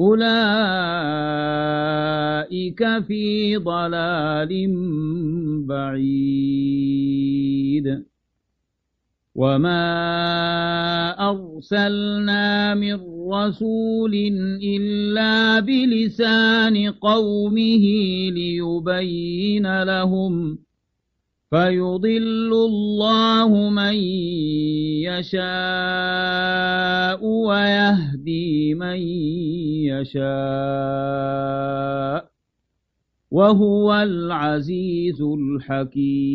أولئك في ضلال بعيد. وما أرسلنا من رسول إلا بلسان قومه ليبين لهم فيضل الله من يشاء ويهدي من يشاء وهو العزيز الحكيم.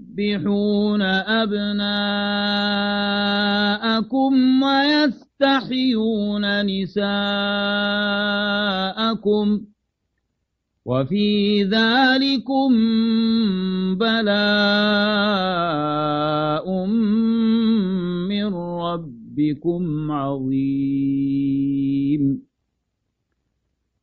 يذبحون أبناءكم ويستحيون نساءكم وفي ذلكم بلاء من ربكم عظيم.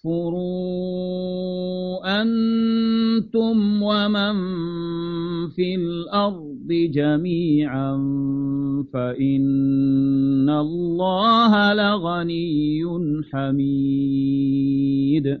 تكفروا أنتم ومن في الأرض جميعا فإن الله لغني حميد.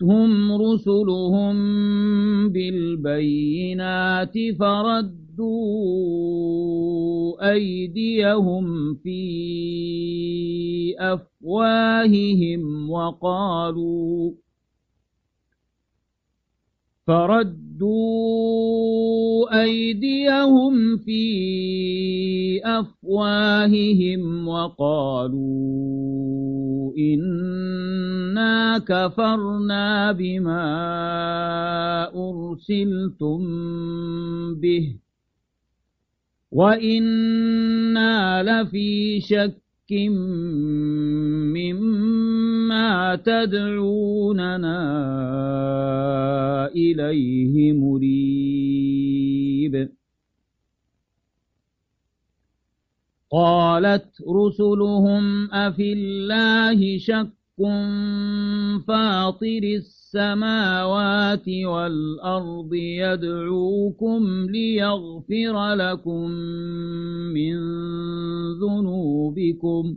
جاءتهم رسلهم بالبينات فردوا أيديهم في أفواههم وقالوا فردوا أيديهم في بأفواههم وقالوا إنا كفرنا بما أرسلتم به وإنا لفي شك مما تدعوننا إليه مريب قالت رسلهم أفي الله شك فاطر السماوات والأرض يدعوكم ليغفر لكم من ذنوبكم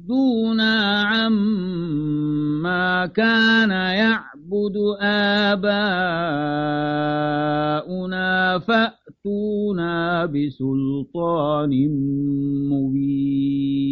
عما كان يعبد آباؤنا فأتونا بسلطان مبين.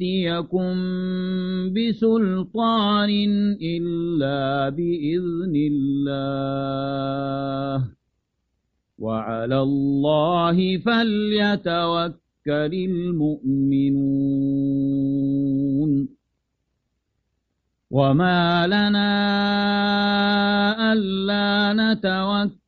نأتيكم بسلطان إلا بإذن الله. وعلى الله فليتوكل المؤمنون. وما لنا ألا نتوكل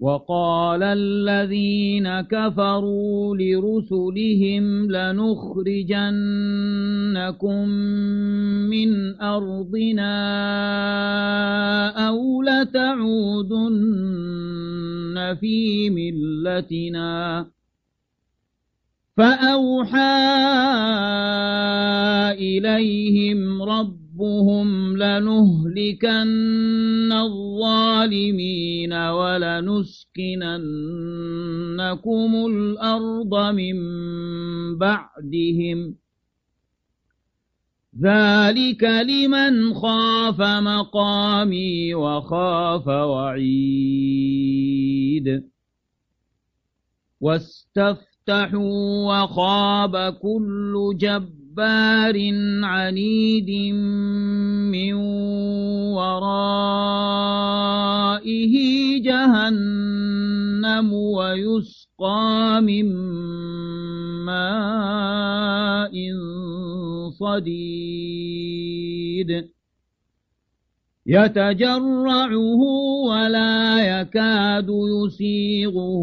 وقال الذين كفروا لرسلهم لنخرجنكم من أرضنا أو لتعودن في ملتنا. فأوحى إليهم رب ربهم لنهلكن الظالمين ولنسكننكم الأرض من بعدهم ذلك لمن خاف مقامي وخاف وعيد واستفتحوا وخاب كل جبار جبار عنيد من ورائه جهنم ويسقى من ماء صديد. يتجرعه ولا يكاد يسيغه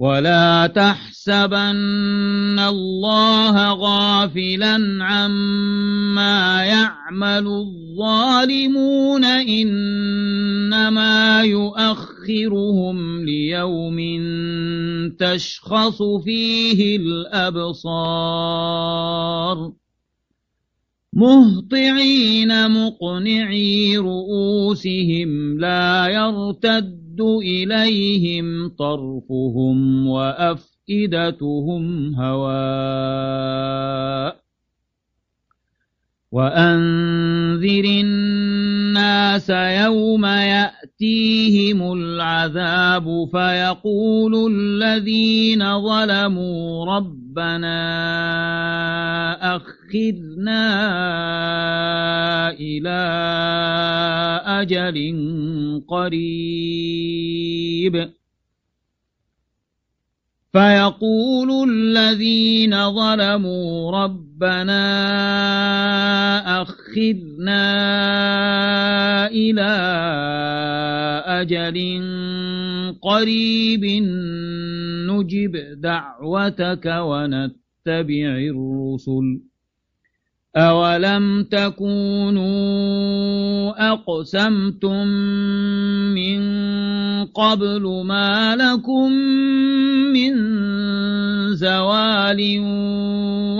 ولا تحسبن الله غافلا عما يعمل الظالمون إنما يؤخرهم ليوم تشخص فيه الأبصار مهطعين مقنعي رؤوسهم لا يرتد إليهم طرفهم وأفئدتهم هواء وأنذر الناس يوم يأتيهم العذاب فيقول الذين ظلموا ربنا أخذنا إلى أجل قريب فيقول الذين ظلموا ربنا أخذنا إلى أجل قريب نجب دعوتك ونتبع الرسل. أولم تكونوا أقسمتم من قبل ما لكم من زوال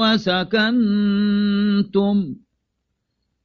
وسكنتم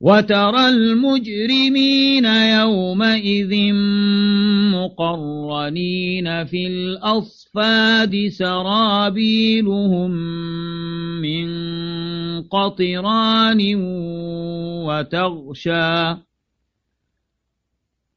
وترى المجرمين يومئذ مقرنين في الأصفاد سرابيلهم من قطران وتغشى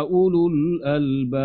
أولو الألباب.